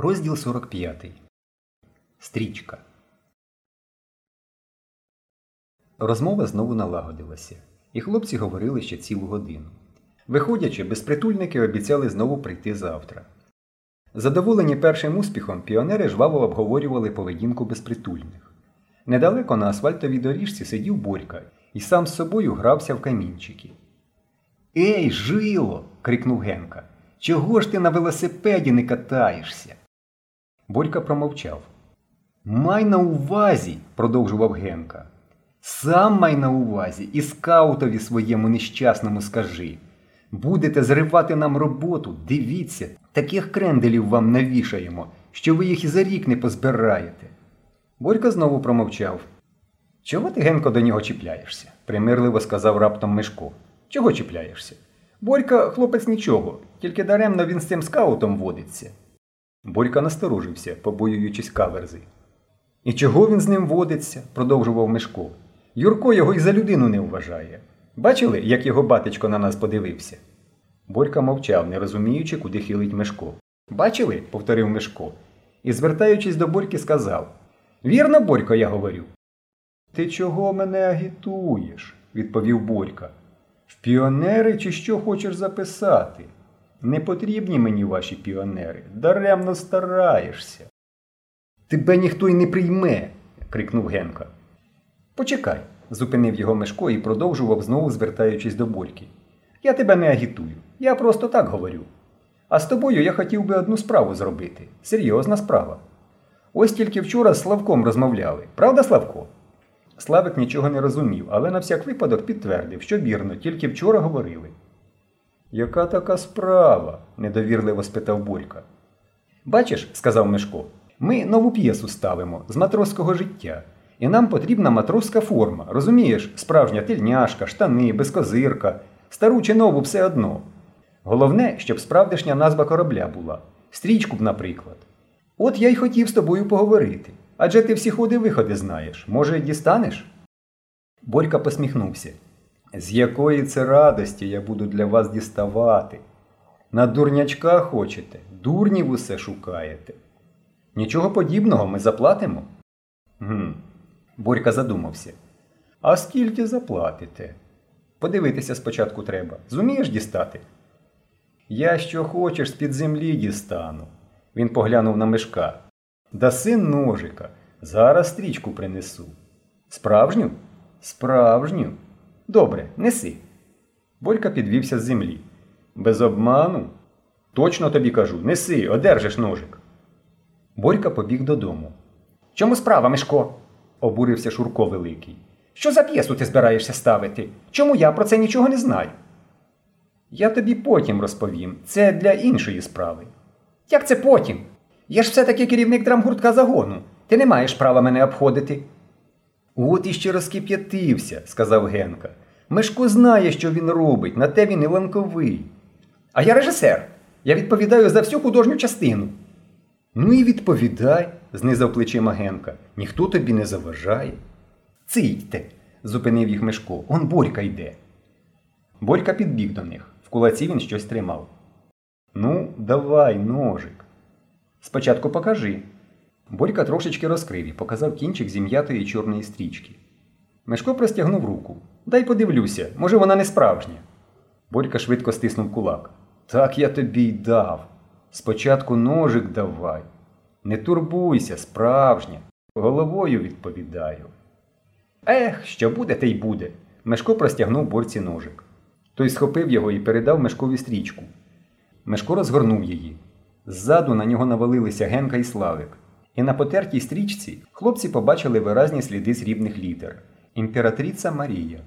Розділ 45. Стрічка. Розмова знову налагодилася, і хлопці говорили ще цілу годину. Виходячи, безпритульники обіцяли знову прийти завтра. Задоволені першим успіхом, піонери жваво обговорювали поведінку безпритульних. Недалеко на асфальтовій доріжці сидів Борька і сам з собою грався в камінчики. Ей, жило. крикнув Генка. Чого ж ти на велосипеді не катаєшся? Борька промовчав. Май на увазі, продовжував Генка. Сам май на увазі і скаутові своєму нещасному скажи. Будете зривати нам роботу, дивіться, таких кренделів вам навішаємо, що ви їх і за рік не позбираєте. Борька знову промовчав. Чого ти, Генко, до нього чіпляєшся? примирливо сказав раптом Мишко. Чого чіпляєшся? Борька хлопець нічого, тільки даремно він з цим скаутом водиться. Борька насторожився, побоюючись каверзи. І чого він з ним водиться? продовжував Мишко. Юрко його і за людину не вважає. Бачили, як його батечко на нас подивився? Борька мовчав, не розуміючи, куди хилить Мишко. Бачили? повторив Мишко. І, звертаючись до Борьки, сказав Вірно, Борько, я говорю. Ти чого мене агітуєш? відповів Борька. В піонери чи що хочеш записати? Не потрібні мені ваші піонери, даремно стараєшся. Тебе ніхто й не прийме, крикнув Генка. Почекай, зупинив його Мишко і продовжував, знову звертаючись до Борьки. Я тебе не агітую, я просто так говорю. А з тобою я хотів би одну справу зробити. Серйозна справа. Ось тільки вчора з Славком розмовляли. Правда, Славко? Славик нічого не розумів, але на всяк випадок підтвердив, що вірно, тільки вчора говорили. Яка така справа? недовірливо спитав Борька. Бачиш, сказав Мишко, ми нову п'єсу ставимо з матросського життя. І нам потрібна матроська форма. Розумієш, справжня тельняшка, штани, безкозирка, стару чи нову все одно. Головне, щоб справдешня назва корабля була. Стрічку б, наприклад. От я й хотів з тобою поговорити. Адже ти всі ходи виходи знаєш. Може, дістанеш? Борька посміхнувся. З якої це радості я буду для вас діставати? На дурнячка хочете, дурнів усе шукаєте. Нічого подібного ми заплатимо? Гм. Борька задумався. А скільки заплатите? Подивитися спочатку треба. Зумієш дістати? Я що хочеш з-під землі дістану. Він поглянув на мешка. Даси ножика. Зараз стрічку принесу. Справжню? Справжню. Добре, неси. Борька підвівся з землі. Без обману? Точно тобі кажу, неси, одержиш ножик. Борька побіг додому. Чому справа, Мишко? обурився Шурко Великий. Що за п'єсу ти збираєшся ставити? Чому я про це нічого не знаю? Я тобі потім розповім. Це для іншої справи. Як це потім? Я ж все-таки керівник драмгуртка загону. Ти не маєш права мене обходити. От іще розкип'ятився, сказав Генка. Мишко знає, що він робить, на те він і ланковий. А я режисер. Я відповідаю за всю художню частину. Ну і відповідай, знизав плечима Генка. Ніхто тобі не заважає. Цийте, зупинив їх Мишко. Он Борька йде. Борька підбіг до них. В кулаці він щось тримав. Ну, давай, ножик. Спочатку покажи. Борька трошечки розкрив і показав кінчик зім'ятої чорної стрічки. Мишко простягнув руку. Дай подивлюся, може, вона не справжня. Борька швидко стиснув кулак. Так я тобі й дав. Спочатку ножик давай. Не турбуйся, справжня. Головою відповідаю. Ех, що буде, те й буде. Мешко простягнув борці ножик. Той схопив його і передав Мешкові стрічку. Мешко розгорнув її. Ззаду на нього навалилися Генка і Славик. І на потертій стрічці хлопці побачили виразні сліди срібних літер Імператриця Марія.